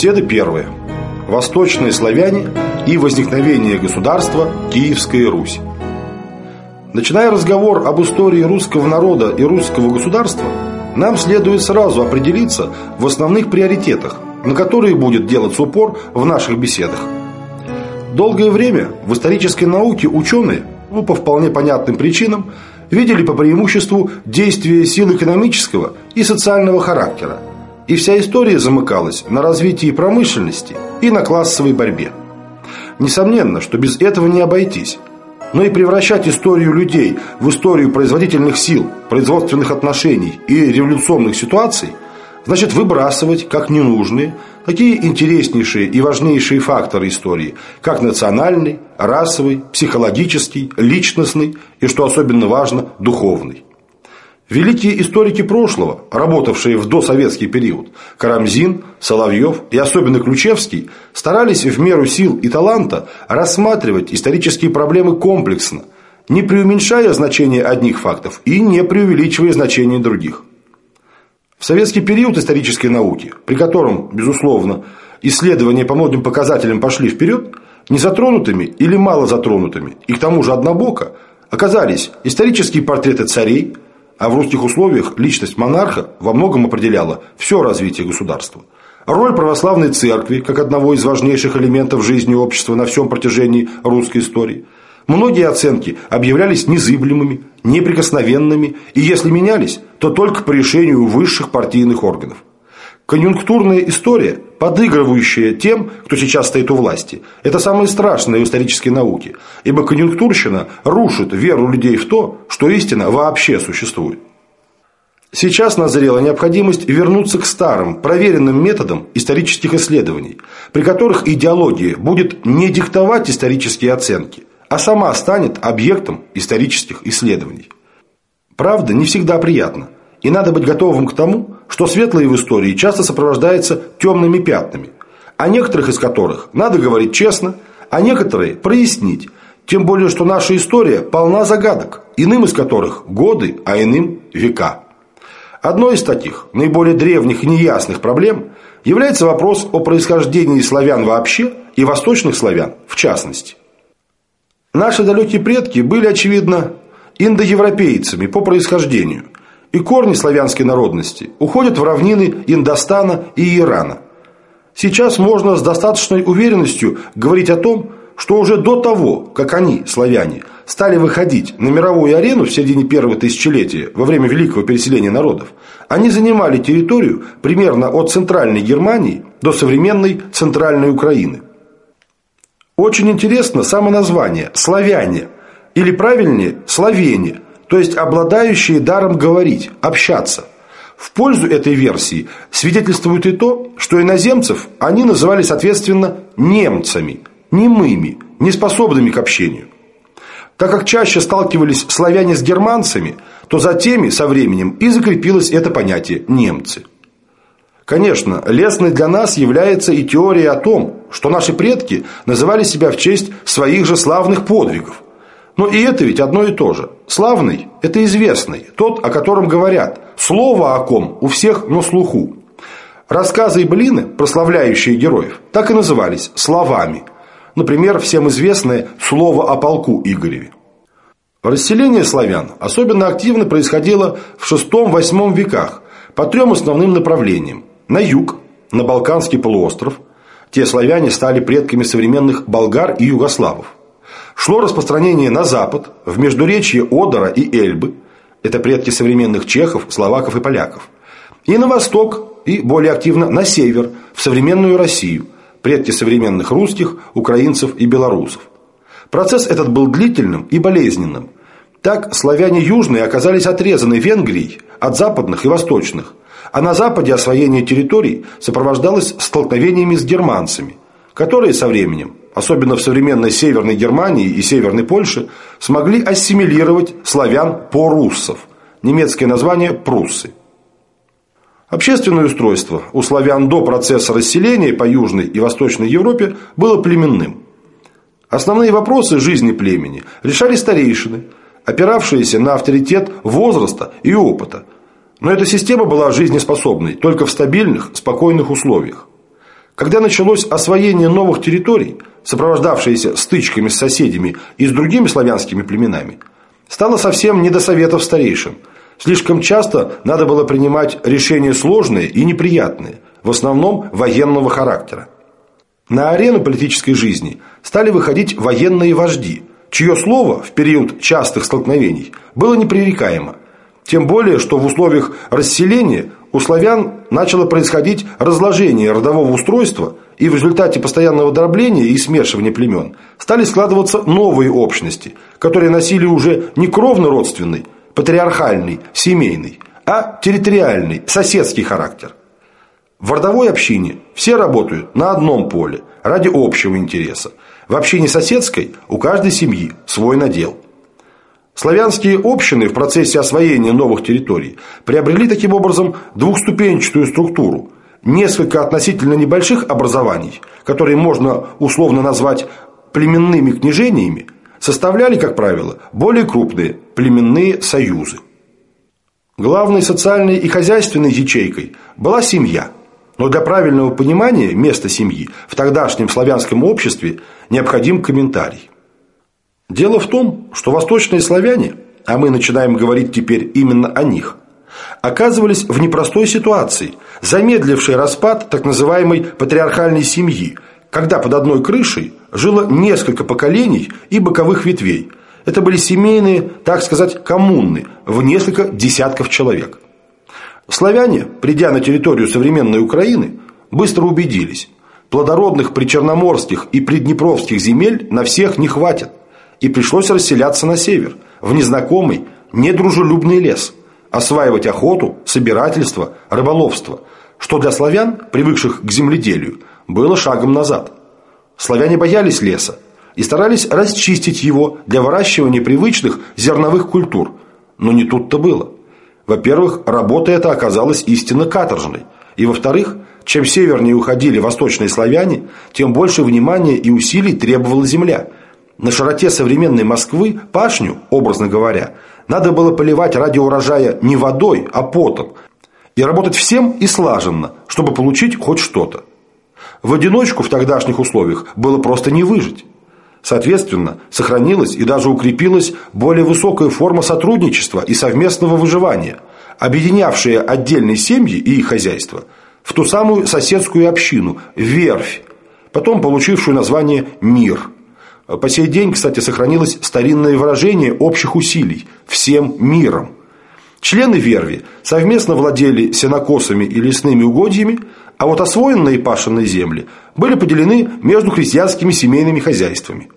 Беседы первые. Восточные славяне и возникновение государства Киевская Русь. Начиная разговор об истории русского народа и русского государства, нам следует сразу определиться в основных приоритетах, на которые будет делаться упор в наших беседах. Долгое время в исторической науке ученые, ну, по вполне понятным причинам, видели по преимуществу действия сил экономического и социального характера, и вся история замыкалась на развитии промышленности и на классовой борьбе. Несомненно, что без этого не обойтись. Но и превращать историю людей в историю производительных сил, производственных отношений и революционных ситуаций значит выбрасывать как ненужные такие интереснейшие и важнейшие факторы истории, как национальный, расовый, психологический, личностный и, что особенно важно, духовный. Великие историки прошлого, работавшие в досоветский период, Карамзин, Соловьев и особенно Ключевский, старались в меру сил и таланта рассматривать исторические проблемы комплексно, не преуменьшая значение одних фактов и не преувеличивая значение других. В советский период исторической науки, при котором, безусловно, исследования по многим показателям пошли вперед, незатронутыми или мало затронутыми, и к тому же однобоко, оказались исторические портреты царей – а в русских условиях личность монарха во многом определяла все развитие государства. Роль православной церкви, как одного из важнейших элементов жизни общества на всем протяжении русской истории. Многие оценки объявлялись незыблемыми, неприкосновенными, и если менялись, то только по решению высших партийных органов. Конъюнктурная история, подыгрывающая тем, кто сейчас стоит у власти, это самое страшное в исторической науке, ибо конъюнктурщина рушит веру людей в то, что истина вообще существует. Сейчас назрела необходимость вернуться к старым, проверенным методам исторических исследований, при которых идеология будет не диктовать исторические оценки, а сама станет объектом исторических исследований. Правда, не всегда приятно – и надо быть готовым к тому, что светлое в истории часто сопровождается темными пятнами, о некоторых из которых надо говорить честно, а некоторые прояснить, тем более, что наша история полна загадок, иным из которых годы, а иным века. Одной из таких, наиболее древних и неясных проблем является вопрос о происхождении славян вообще и восточных славян в частности. Наши далекие предки были, очевидно, индоевропейцами по происхождению – и корни славянской народности уходят в равнины Индостана и Ирана. Сейчас можно с достаточной уверенностью говорить о том, что уже до того, как они, славяне, стали выходить на мировую арену в середине первого тысячелетия, во время великого переселения народов, они занимали территорию примерно от центральной Германии до современной центральной Украины. Очень интересно само название – «славяне», или правильнее – «словения», то есть обладающие даром говорить, общаться. В пользу этой версии свидетельствует и то, что иноземцев они называли соответственно немцами, немыми, неспособными к общению. Так как чаще сталкивались славяне с германцами, то за теми со временем и закрепилось это понятие «немцы». Конечно, лестной для нас является и теория о том, что наши предки называли себя в честь своих же славных подвигов – но и это ведь одно и то же. Славный – это известный, тот, о котором говорят. Слово о ком у всех на слуху. Рассказы и блины, прославляющие героев, так и назывались словами. Например, всем известное «Слово о полку Игореве». Расселение славян особенно активно происходило в VI-VIII веках по трем основным направлениям. На юг, на Балканский полуостров. Те славяне стали предками современных болгар и югославов шло распространение на запад, в междуречье Одера и Эльбы, это предки современных чехов, словаков и поляков, и на восток, и более активно на север, в современную Россию, предки современных русских, украинцев и белорусов. Процесс этот был длительным и болезненным. Так славяне южные оказались отрезаны Венгрией от западных и восточных, а на западе освоение территорий сопровождалось столкновениями с германцами, которые со временем особенно в современной Северной Германии и Северной Польше, смогли ассимилировать славян по-руссов, немецкое название «пруссы». Общественное устройство у славян до процесса расселения по Южной и Восточной Европе было племенным. Основные вопросы жизни племени решали старейшины, опиравшиеся на авторитет возраста и опыта. Но эта система была жизнеспособной только в стабильных, спокойных условиях. Когда началось освоение новых территорий, сопровождавшееся стычками с соседями и с другими славянскими племенами, стало совсем не до советов старейшин. Слишком часто надо было принимать решения сложные и неприятные, в основном военного характера. На арену политической жизни стали выходить военные вожди, чье слово в период частых столкновений было непререкаемо. Тем более, что в условиях расселения у славян начало происходить разложение родового устройства, и в результате постоянного дробления и смешивания племен стали складываться новые общности, которые носили уже не кровно-родственный, патриархальный, семейный, а территориальный, соседский характер. В родовой общине все работают на одном поле, ради общего интереса. В общине соседской у каждой семьи свой надел. Славянские общины в процессе освоения новых территорий приобрели таким образом двухступенчатую структуру. Несколько относительно небольших образований, которые можно условно назвать племенными княжениями, составляли, как правило, более крупные племенные союзы. Главной социальной и хозяйственной ячейкой была семья – но для правильного понимания места семьи в тогдашнем славянском обществе необходим комментарий. Дело в том, что восточные славяне, а мы начинаем говорить теперь именно о них, оказывались в непростой ситуации, замедлившей распад так называемой патриархальной семьи, когда под одной крышей жило несколько поколений и боковых ветвей. Это были семейные, так сказать, коммуны в несколько десятков человек. Славяне, придя на территорию современной Украины, быстро убедились, плодородных причерноморских и приднепровских земель на всех не хватит, и пришлось расселяться на север, в незнакомый, недружелюбный лес, осваивать охоту, собирательство, рыболовство, что для славян, привыкших к земледелию, было шагом назад. Славяне боялись леса и старались расчистить его для выращивания привычных зерновых культур, но не тут-то было – во-первых, работа эта оказалась истинно каторжной. И во-вторых, чем севернее уходили восточные славяне, тем больше внимания и усилий требовала земля. На широте современной Москвы пашню, образно говоря, надо было поливать ради урожая не водой, а потом. И работать всем и слаженно, чтобы получить хоть что-то. В одиночку в тогдашних условиях было просто не выжить. Соответственно, сохранилась и даже укрепилась более высокая форма сотрудничества и совместного выживания, объединявшая отдельные семьи и их хозяйства в ту самую соседскую общину – верфь, потом получившую название «мир». По сей день, кстати, сохранилось старинное выражение общих усилий – всем миром. Члены верви совместно владели сенокосами и лесными угодьями, а вот освоенные пашенные земли были поделены между крестьянскими семейными хозяйствами.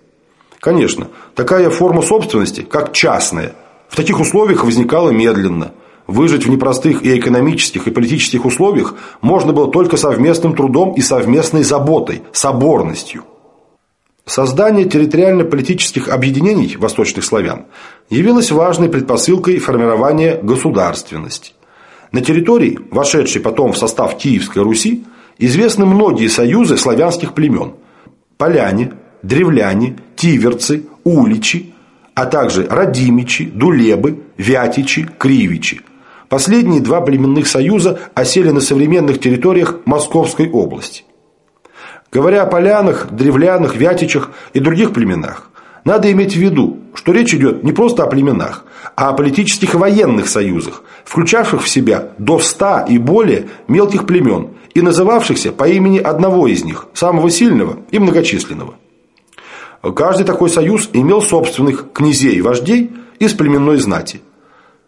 Конечно, такая форма собственности, как частная, в таких условиях возникала медленно. Выжить в непростых и экономических, и политических условиях можно было только совместным трудом и совместной заботой, соборностью. Создание территориально-политических объединений восточных славян явилось важной предпосылкой формирования государственности. На территории, вошедшей потом в состав Киевской Руси, известны многие союзы славянских племен – поляне, древляне, тиверцы, уличи, а также радимичи, дулебы, вятичи, кривичи. Последние два племенных союза осели на современных территориях Московской области. Говоря о полянах, древлянах, вятичах и других племенах, надо иметь в виду, что речь идет не просто о племенах, а о политических и военных союзах, включавших в себя до ста и более мелких племен и называвшихся по имени одного из них, самого сильного и многочисленного. Каждый такой союз имел собственных князей и вождей из племенной знати.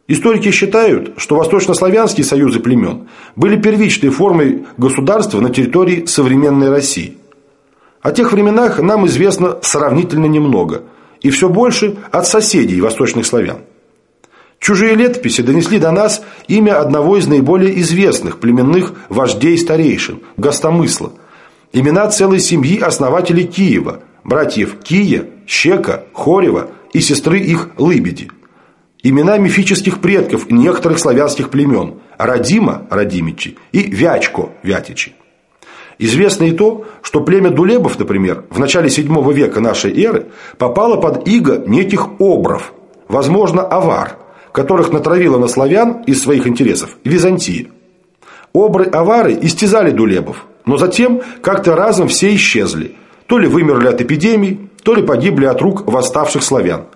Историки считают, что восточнославянские союзы племен были первичной формой государства на территории современной России – о тех временах нам известно сравнительно немного, и все больше от соседей восточных славян. Чужие летописи донесли до нас имя одного из наиболее известных племенных вождей-старейшин – Гостомысла. Имена целой семьи основателей Киева – братьев Кия, Щека, Хорева и сестры их Лыбеди. Имена мифических предков некоторых славянских племен – Радима – Радимичи и Вячко – Вятичи. Известно и то, что племя Дулебов, например, в начале VII века нашей эры попало под иго неких обров, возможно, авар, которых натравила на славян из своих интересов Византия. Обры-авары истязали Дулебов, Но затем как-то разом все исчезли. То ли вымерли от эпидемий, то ли погибли от рук восставших славян.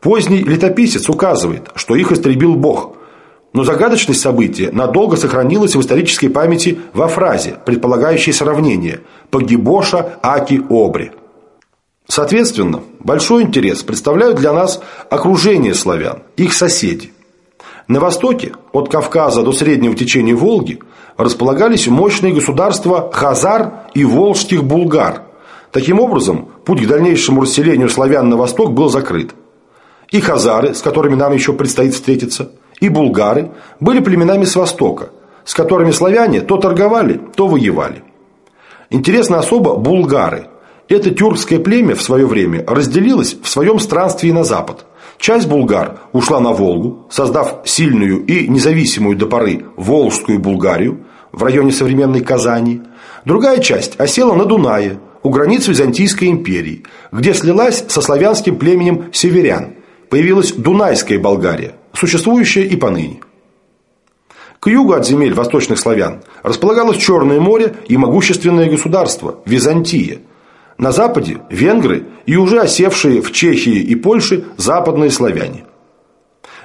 Поздний летописец указывает, что их истребил Бог. Но загадочность события надолго сохранилась в исторической памяти во фразе, предполагающей сравнение «погибоша Аки Обри». Соответственно, большой интерес представляют для нас окружение славян, их соседи. На востоке, от Кавказа до среднего течения Волги, располагались мощные государства Хазар и Волжских Булгар. Таким образом, путь к дальнейшему расселению славян на восток был закрыт. И хазары, с которыми нам еще предстоит встретиться, и булгары были племенами с востока, с которыми славяне то торговали, то воевали. Интересно особо булгары. Это тюркское племя в свое время разделилось в своем странстве на запад – Часть булгар ушла на Волгу, создав сильную и независимую до поры Волжскую Булгарию в районе современной Казани. Другая часть осела на Дунае, у границ Византийской империи, где слилась со славянским племенем северян. Появилась Дунайская Болгария, существующая и поныне. К югу от земель восточных славян располагалось Черное море и могущественное государство – Византия – на западе – венгры и уже осевшие в Чехии и Польше западные славяне.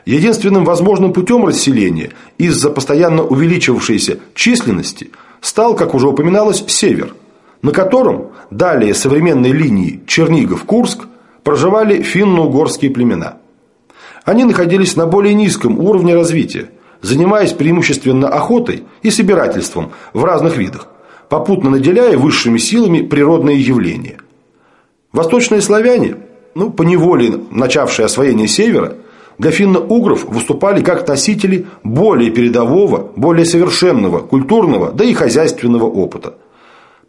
Единственным возможным путем расселения из-за постоянно увеличивавшейся численности стал, как уже упоминалось, север, на котором далее современной линии Чернигов-Курск проживали финно-угорские племена. Они находились на более низком уровне развития, занимаясь преимущественно охотой и собирательством в разных видах, попутно наделяя высшими силами природные явления. Восточные славяне, ну, поневоле начавшие освоение севера, для финно-угров выступали как носители более передового, более совершенного культурного, да и хозяйственного опыта.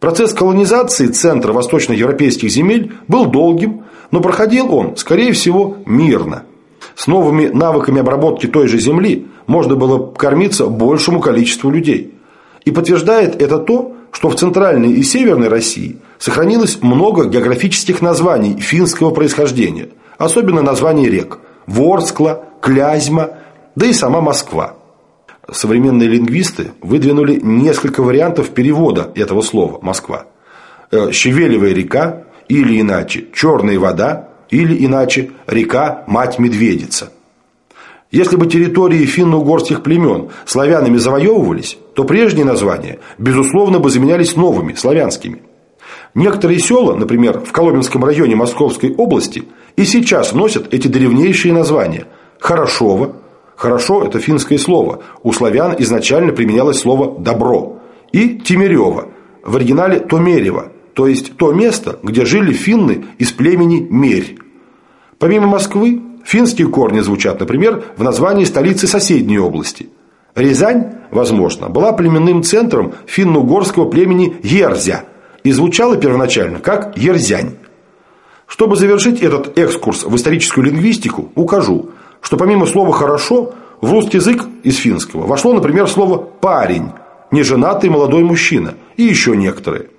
Процесс колонизации центра восточноевропейских земель был долгим, но проходил он, скорее всего, мирно. С новыми навыками обработки той же земли можно было кормиться большему количеству людей. И подтверждает это то, что в центральной и северной России сохранилось много географических названий финского происхождения, особенно названий рек – Ворскла, Клязьма, да и сама Москва. Современные лингвисты выдвинули несколько вариантов перевода этого слова «Москва». Э, Щевелевая река, или иначе Черная вода, или иначе река Мать-Медведица – если бы территории финно-угорских племен славянами завоевывались, то прежние названия, безусловно, бы заменялись новыми, славянскими. Некоторые села, например, в Коломенском районе Московской области, и сейчас носят эти древнейшие названия. Хорошово. Хорошо – это финское слово. У славян изначально применялось слово «добро». И Тимирево. В оригинале Томерево. То есть то место, где жили финны из племени Мерь. Помимо Москвы, Финские корни звучат, например, в названии столицы соседней области. Рязань, возможно, была племенным центром финно-угорского племени Ерзя и звучала первоначально как Ерзянь. Чтобы завершить этот экскурс в историческую лингвистику, укажу, что помимо слова «хорошо» в русский язык из финского вошло, например, слово «парень», «неженатый молодой мужчина» и еще некоторые.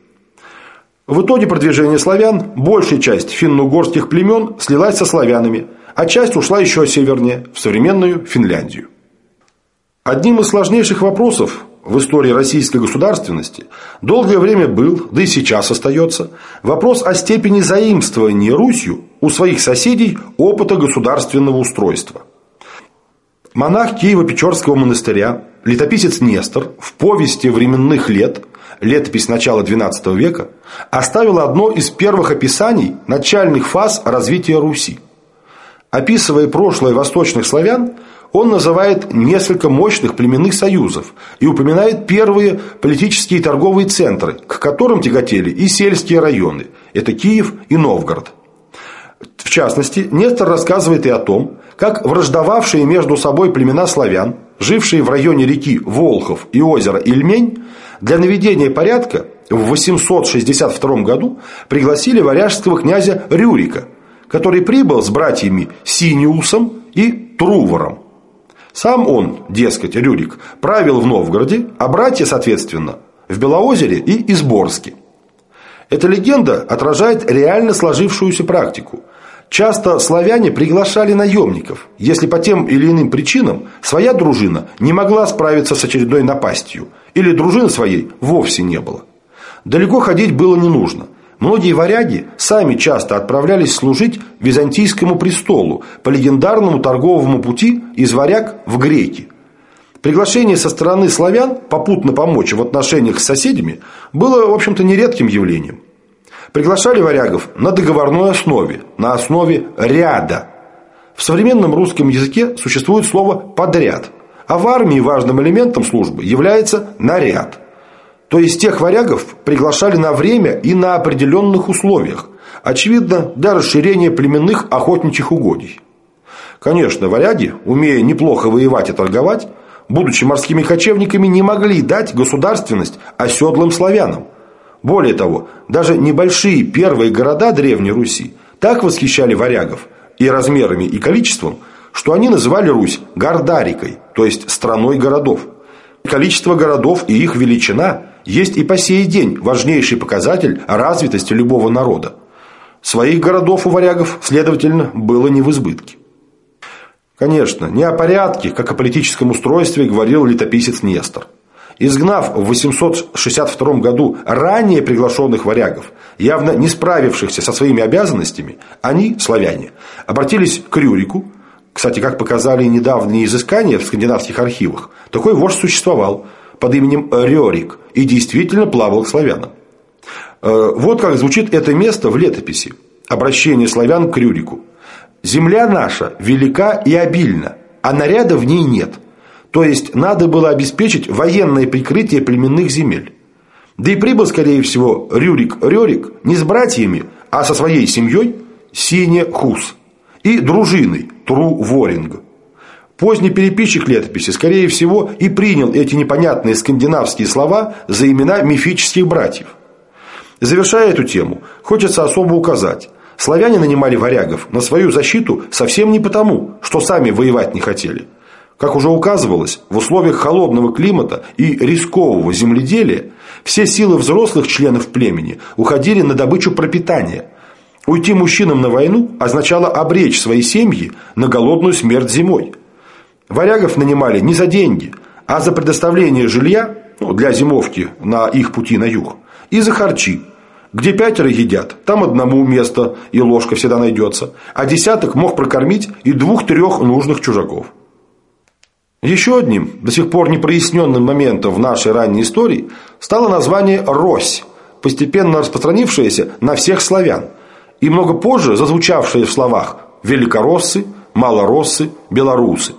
В итоге продвижения славян большая часть финно-угорских племен слилась со славянами – а часть ушла еще севернее, в современную Финляндию. Одним из сложнейших вопросов в истории российской государственности долгое время был, да и сейчас остается, вопрос о степени заимствования Русью у своих соседей опыта государственного устройства. Монах Киево-Печорского монастыря, летописец Нестор в повести временных лет, летопись начала XII века, оставил одно из первых описаний начальных фаз развития Руси – Описывая прошлое восточных славян, он называет несколько мощных племенных союзов и упоминает первые политические и торговые центры, к которым тяготели и сельские районы. Это Киев и Новгород. В частности, Нестор рассказывает и о том, как враждовавшие между собой племена славян, жившие в районе реки Волхов и озера Ильмень, для наведения порядка в 862 году пригласили варяжского князя Рюрика – который прибыл с братьями Синиусом и Трувором. Сам он, дескать, Рюрик, правил в Новгороде, а братья, соответственно, в Белоозере и Изборске. Эта легенда отражает реально сложившуюся практику. Часто славяне приглашали наемников, если по тем или иным причинам своя дружина не могла справиться с очередной напастью, или дружины своей вовсе не было. Далеко ходить было не нужно. Многие варяги сами часто отправлялись служить византийскому престолу по легендарному торговому пути из варяг в греки. Приглашение со стороны славян попутно помочь в отношениях с соседями было, в общем-то, нередким явлением. Приглашали варягов на договорной основе, на основе ряда. В современном русском языке существует слово «подряд», а в армии важным элементом службы является наряд. То есть тех варягов приглашали на время и на определенных условиях, очевидно, для расширения племенных охотничьих угодий. Конечно, варяги, умея неплохо воевать и торговать, будучи морскими кочевниками, не могли дать государственность оседлым славянам. Более того, даже небольшие первые города Древней Руси так восхищали варягов и размерами, и количеством, что они называли Русь Гордарикой, то есть страной городов. Количество городов и их величина есть и по сей день важнейший показатель развитости любого народа. Своих городов у варягов, следовательно, было не в избытке. Конечно, не о порядке, как о политическом устройстве говорил летописец Нестор. Изгнав в 862 году ранее приглашенных варягов, явно не справившихся со своими обязанностями, они, славяне, обратились к Рюрику. Кстати, как показали недавние изыскания в скандинавских архивах, такой вождь существовал под именем Рерик и действительно плавал к славянам. Э, вот как звучит это место в летописи. Обращение славян к Рюрику. Земля наша велика и обильна, а наряда в ней нет. То есть надо было обеспечить военное прикрытие племенных земель. Да и прибыл, скорее всего, Рюрик-Рерик не с братьями, а со своей семьей Сине-Хус и дружиной Тру-Воринг. Поздний переписчик летописи, скорее всего, и принял эти непонятные скандинавские слова за имена мифических братьев. Завершая эту тему, хочется особо указать, Славяне нанимали варягов на свою защиту совсем не потому, что сами воевать не хотели. Как уже указывалось, в условиях холодного климата и рискового земледелия все силы взрослых членов племени уходили на добычу пропитания. Уйти мужчинам на войну означало обречь свои семьи на голодную смерть зимой. Варягов нанимали не за деньги, а за предоставление жилья ну, для зимовки на их пути на юг и за харчи, где пятеро едят, там одному место и ложка всегда найдется, а десяток мог прокормить и двух-трех нужных чужаков. Еще одним, до сих пор непроясненным моментом в нашей ранней истории стало название «Рось», постепенно распространившееся на всех славян, и много позже зазвучавшее в словах «великороссы», «малороссы», «белорусы».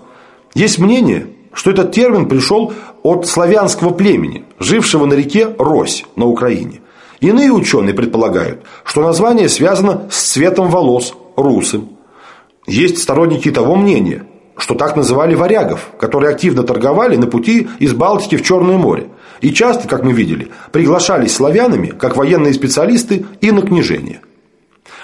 Есть мнение, что этот термин пришел от славянского племени, жившего на реке Рось на Украине. Иные ученые предполагают, что название связано с цветом волос, русым. Есть сторонники того мнения, что так называли варягов, которые активно торговали на пути из Балтики в Черное море. И часто, как мы видели, приглашались славянами, как военные специалисты, и на княжение.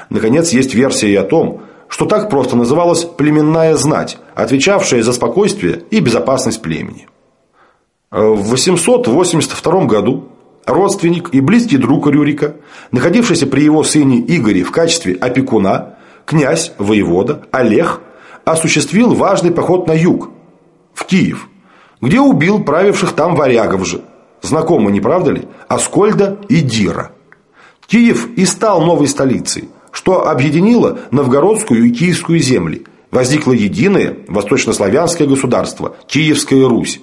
Наконец, есть версия и о том, что так просто называлась племенная знать, отвечавшая за спокойствие и безопасность племени. В 882 году родственник и близкий друг Рюрика, находившийся при его сыне Игоре в качестве опекуна, князь, воевода, Олег, осуществил важный поход на юг, в Киев, где убил правивших там варягов же, знакомы, не правда ли, Аскольда и Дира. Киев и стал новой столицей, что объединило новгородскую и киевскую земли. Возникло единое восточнославянское государство – Киевская Русь.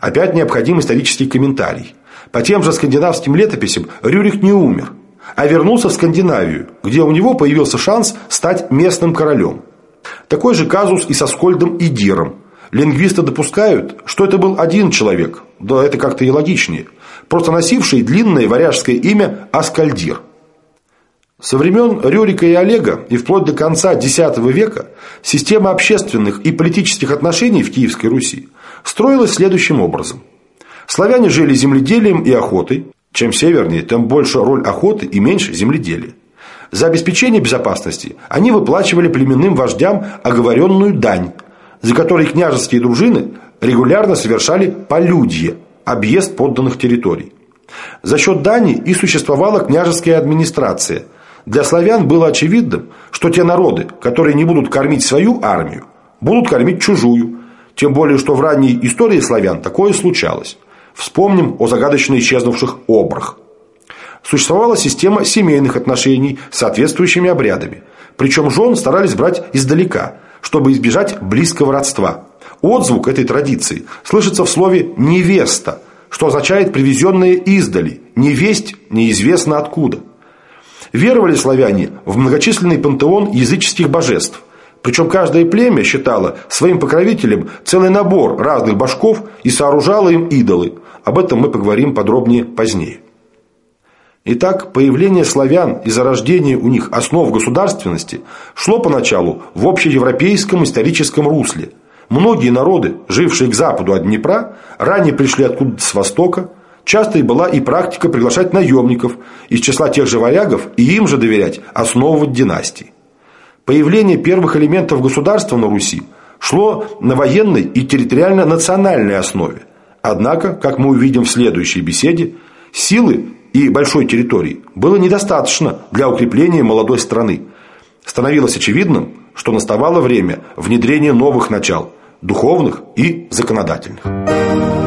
Опять необходим исторический комментарий. По тем же скандинавским летописям Рюрик не умер, а вернулся в Скандинавию, где у него появился шанс стать местным королем. Такой же казус и со Скольдом и Диром. Лингвисты допускают, что это был один человек, да это как-то и логичнее, просто носивший длинное варяжское имя Аскальдир. Со времен Рюрика и Олега и вплоть до конца X века система общественных и политических отношений в Киевской Руси строилась следующим образом – Славяне жили земледелием и охотой. Чем севернее, тем больше роль охоты и меньше земледелия. За обеспечение безопасности они выплачивали племенным вождям оговоренную дань, за которой княжеские дружины регулярно совершали полюдье, объезд подданных территорий. За счет дани и существовала княжеская администрация. Для славян было очевидным, что те народы, которые не будут кормить свою армию, будут кормить чужую. Тем более, что в ранней истории славян такое случалось. Вспомним о загадочно исчезнувших обрах. существовала система семейных отношений с соответствующими обрядами. Причем жен старались брать издалека, чтобы избежать близкого родства. Отзвук этой традиции слышится в слове «невеста», что означает «привезенная издали», «невесть» неизвестно откуда. Веровали славяне в многочисленный пантеон языческих божеств. Причем каждое племя считало своим покровителем целый набор разных башков и сооружало им идолы. Об этом мы поговорим подробнее позднее. Итак, появление славян и зарождение у них основ государственности шло поначалу в общеевропейском историческом русле. Многие народы, жившие к западу от Днепра, ранее пришли откуда-то с востока. Часто и была и практика приглашать наемников из числа тех же варягов и им же доверять основывать династии. Появление первых элементов государства на Руси шло на военной и территориально-национальной основе. Однако, как мы увидим в следующей беседе, силы и большой территории было недостаточно для укрепления молодой страны. Становилось очевидным, что наставало время внедрения новых начал – духовных и законодательных.